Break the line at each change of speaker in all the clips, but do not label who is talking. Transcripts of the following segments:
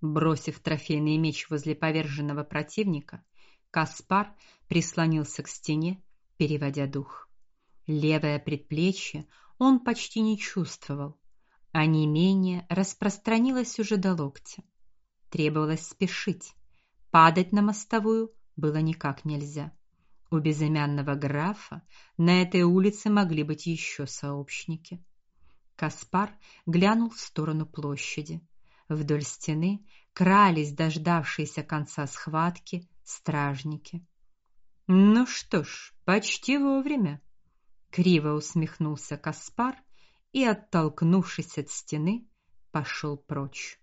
Бросив трофейный меч возле поверженного противника, Каспар прислонился к стене, переводя дух. Левое предплечье он почти не чувствовал, а не менее распространилось уже до локтя. Требовалось спешить. Падать на мостовую было никак нельзя. У безымянного графа на этой улице могли быть еще сообщники. Каспар глянул в сторону площади. Вдоль стены крались дождавшиеся конца схватки стражники. Ну что ж, почти вовремя. Криво усмехнулся Каспар и, оттолкнувшись от стены, пошел прочь.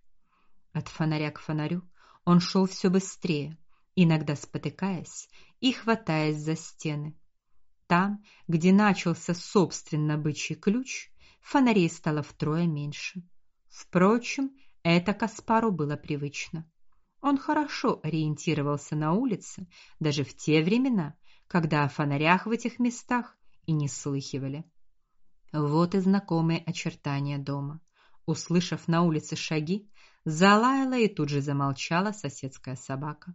От фонаря к фонарю он шел все быстрее, иногда спотыкаясь и хватаясь за стены. Там, где начался собственно бычий ключ, фонарей стало втрое меньше. Впрочем, это Каспару было привычно. Он хорошо ориентировался на улице даже в те времена, когда о фонарях в этих местах и не слыхивали. Вот и знакомые очертания дома. Услышав на улице шаги, залаяла и тут же замолчала соседская собака.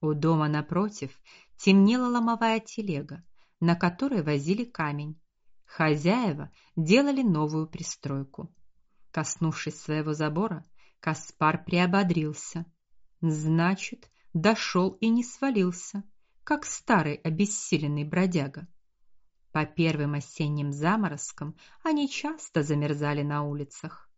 У дома напротив темнела ломовая телега, на которой возили камень. Хозяева делали новую пристройку. Коснувшись своего забора, Каспар приободрился. Значит, дошел и не свалился, как старый обессиленный бродяга. По первым осенним заморозкам они часто замерзали на улицах.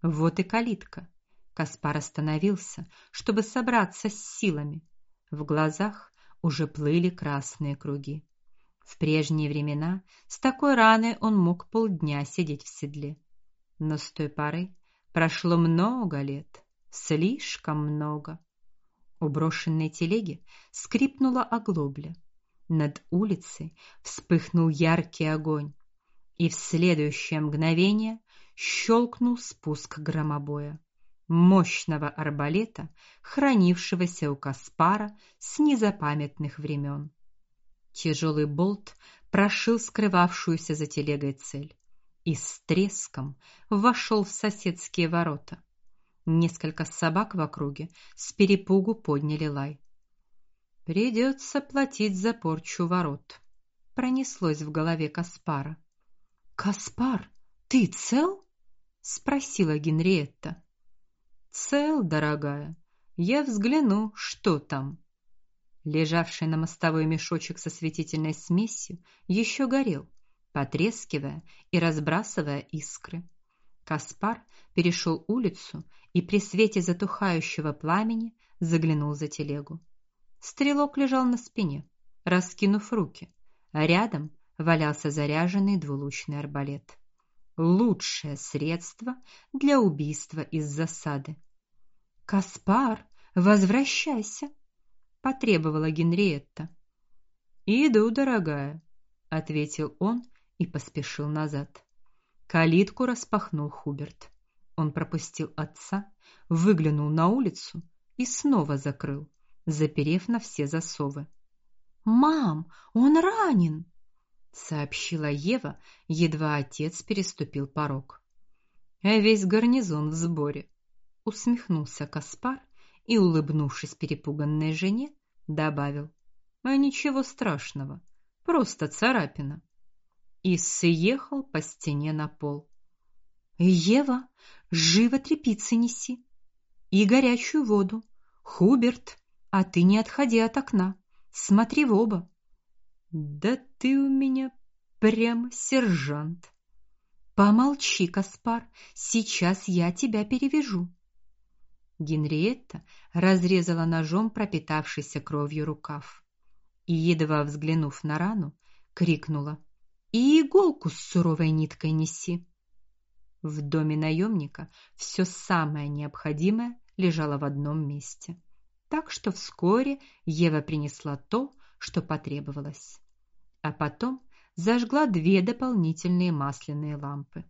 Вот и калитка. Каспар остановился, чтобы собраться с силами. В глазах уже плыли красные круги. В прежние времена с такой раной он мог полдня сидеть в седле. Но с той поры прошло много лет, слишком много. У брошенной телеги скрипнула оглобля. Над улицей вспыхнул яркий огонь, и в следующее мгновение щелкнул спуск громобоя, мощного арбалета, хранившегося у Каспара с незапамятных времен. Тяжелый болт прошил скрывавшуюся за телегой цель и с треском вошел в соседские ворота. Несколько собак в округе с перепугу подняли лай. Придется платить за порчу ворот. Пронеслось в голове Каспара. Каспар, ты цел? спросила Генриетта. Цел, дорогая. Я взгляну, что там. Лежавший на мостовой мешочек со светительной смесью еще горел, потрескивая и разбрасывая искры. Каспар перешел улицу и при свете затухающего пламени заглянул за телегу. Стрелок лежал на спине, раскинув руки, а рядом валялся заряженный двулучный арбалет. Лучшее средство для убийства из засады. Каспар, возвращайся, потребовала Генриетта. "Иду, дорогая", ответил он и поспешил назад. Калитку распахнул Хуберт. Он пропустил отца, выглянул на улицу и снова закрыл, заперев на все засовы. "Мам, он ранен", сообщила Ева, едва отец переступил порог. А весь гарнизон в сборе, усмехнулся Каспар и, улыбнувшись перепуганной жене, добавил: "А ничего страшного, просто царапина". И съехал по стене на пол. Ева, живо тряпицы неси и горячую воду. Хуберт, а ты не отходи от окна. Смотри в оба. Да ты у меня прямо сержант. Помолчи, Каспар, сейчас я тебя перевяжу. Генриетта разрезала ножом пропитавшийся кровью рукав и едва взглянув на рану, крикнула: "И иголку с суровой ниткой неси". В доме наемника все самое необходимое лежало в одном месте. Так что вскоре Ева принесла то, что потребовалось, а потом зажгла две дополнительные масляные лампы.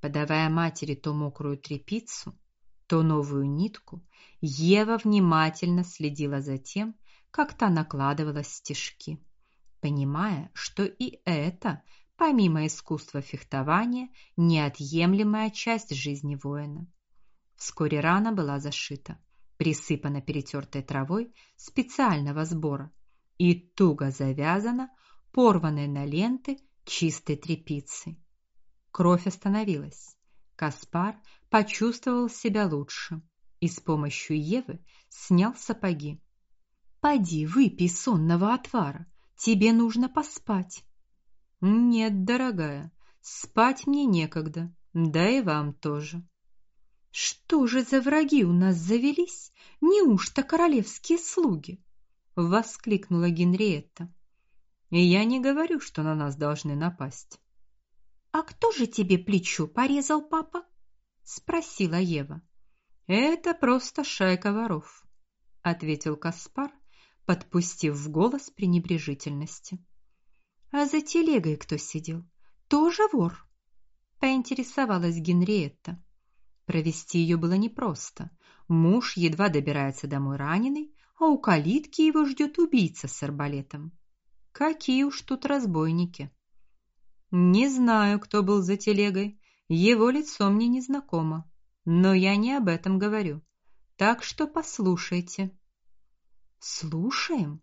Подавая матери то мокрую тряпицу, то новую нитку, Ева внимательно следила за тем, как та накладывала стежки, понимая, что и это, помимо искусства фехтования, неотъемлемая часть жизни воина. Вскоре рана была зашита, присыпана перетертой травой специального сбора и туго завязана порванной на ленты чистой тряпицей. Кровь остановилась. Каспар почувствовал себя лучше и с помощью Евы снял сапоги. Пойди, выпей сонного отвара. Тебе нужно поспать. Нет, дорогая, спать мне некогда. Да и вам тоже. Что же за враги у нас завелись? Неужто королевские слуги? воскликнула Генриетта. И я не говорю, что на нас должны напасть. А кто же тебе плечо порезал, папа? спросила Ева. Это просто шайка воров, ответил Каспар, подпустив в голос пренебрежительности. А за телегой кто сидел? Тоже вор? поинтересовалась Генриетта. Провести ее было непросто. Муж едва добирается домой раненый, а у калитки его ждет убийца с арбалетом. Какие уж тут разбойники. Не знаю, кто был за телегой. Его лицо мне не знакомо, но я не об этом говорю. Так что послушайте. Слушаем,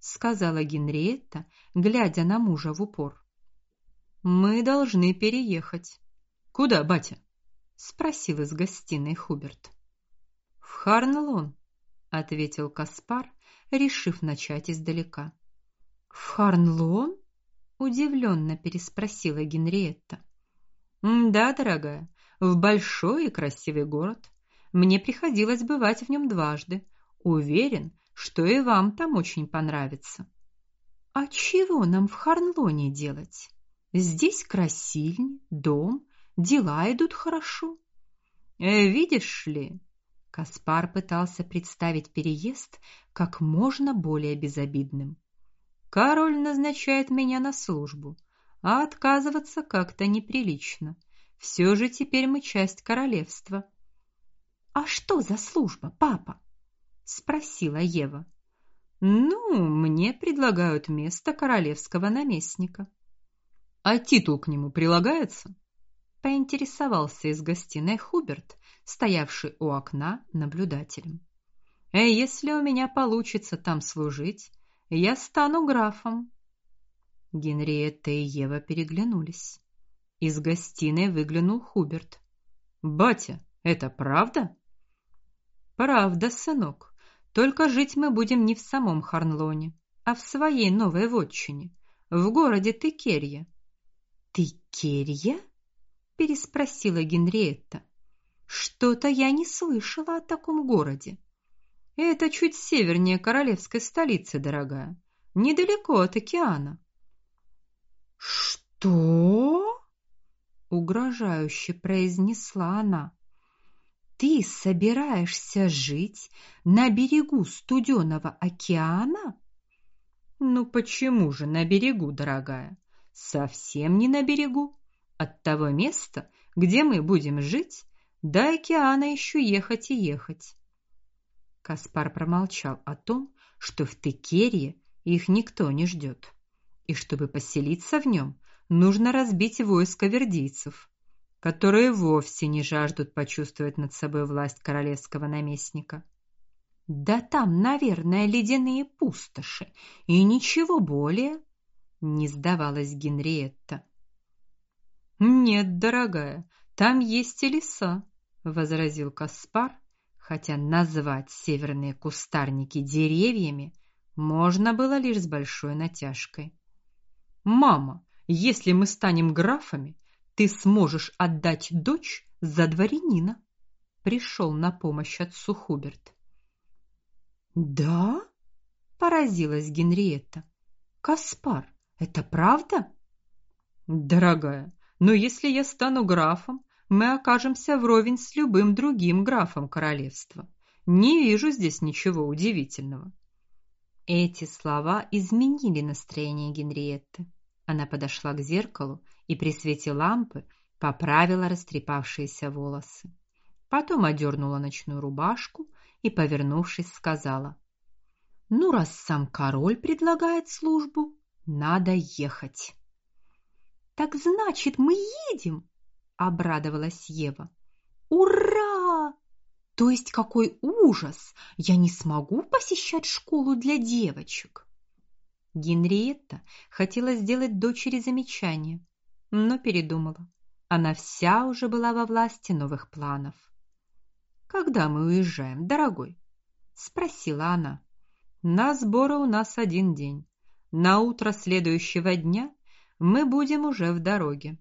сказала Генриетта, глядя на мужа в упор. Мы должны переехать. Куда, батя? спросил из гостиной Хуберт. В Харнлон, ответил Каспар, решив начать издалека. В Харнлон? удивленно переспросила Генриетта. Да, дорогая, в большой и красивый город. Мне приходилось бывать в нем дважды. Уверен, что и вам там очень понравится. А чего нам в Харнлоне делать? Здесь красильня, дом, дела идут хорошо. Э, видишь ли, Каспар пытался представить переезд как можно более безобидным. Король назначает меня на службу, а отказываться как-то неприлично. Все же теперь мы часть королевства. А что за служба, папа? Спросила Ева. Ну, мне предлагают место королевского наместника. А титул к нему прилагается? поинтересовался из гостиной Хуберт, стоявший у окна наблюдателем. Э, если у меня получится там служить, я стану графом. Генриетта и Ева переглянулись. Из гостиной выглянул Хуберт. Батя, это правда? Правда, сынок. Только жить мы будем не в самом Харнлоне, а в своей новой вотчине, в городе Текерья. Текерья? переспросила Генриетта. Что-то я не слышала о таком городе. Это чуть севернее королевской столицы, дорогая, недалеко от океана. Что? угрожающе произнесла она. Ты собираешься жить на берегу студеного океана? Ну почему же на берегу, дорогая? Совсем не на берегу. От того места, где мы будем жить, до океана еще ехать и ехать. Каспар промолчал о том, что в Текерии их никто не ждет, и чтобы поселиться в нем, нужно разбить войско вердийцев, которые вовсе не жаждут почувствовать над собой власть королевского наместника. Да там, наверное, ледяные пустоши и ничего более, не сдавалась Генриетта. Нет, дорогая, там есть и леса, возразил Каспар, хотя назвать северные кустарники деревьями можно было лишь с большой натяжкой. Мама, если мы станем графами, ты сможешь отдать дочь за дворянина. Пришел на помощь отцу Хуберт. Да? поразилась Генриетта. Каспар, это правда? Дорогая, но если я стану графом, мы окажемся вровень с любым другим графом королевства. Не вижу здесь ничего удивительного. Эти слова изменили настроение Генриетты. Она подошла к зеркалу и при свете лампы поправила растрепавшиеся волосы. Потом одернула ночную рубашку и, повернувшись, сказала: "Ну раз сам король предлагает службу, надо ехать". Так значит, мы едем, обрадовалась Ева. Ура! То есть какой ужас! Я не смогу посещать школу для девочек. Генриетта хотела сделать дочери замечание, но передумала. Она вся уже была во власти новых планов. Когда мы уезжаем, дорогой? спросила она. На сборы у нас один день. На утро следующего дня мы будем уже в дороге.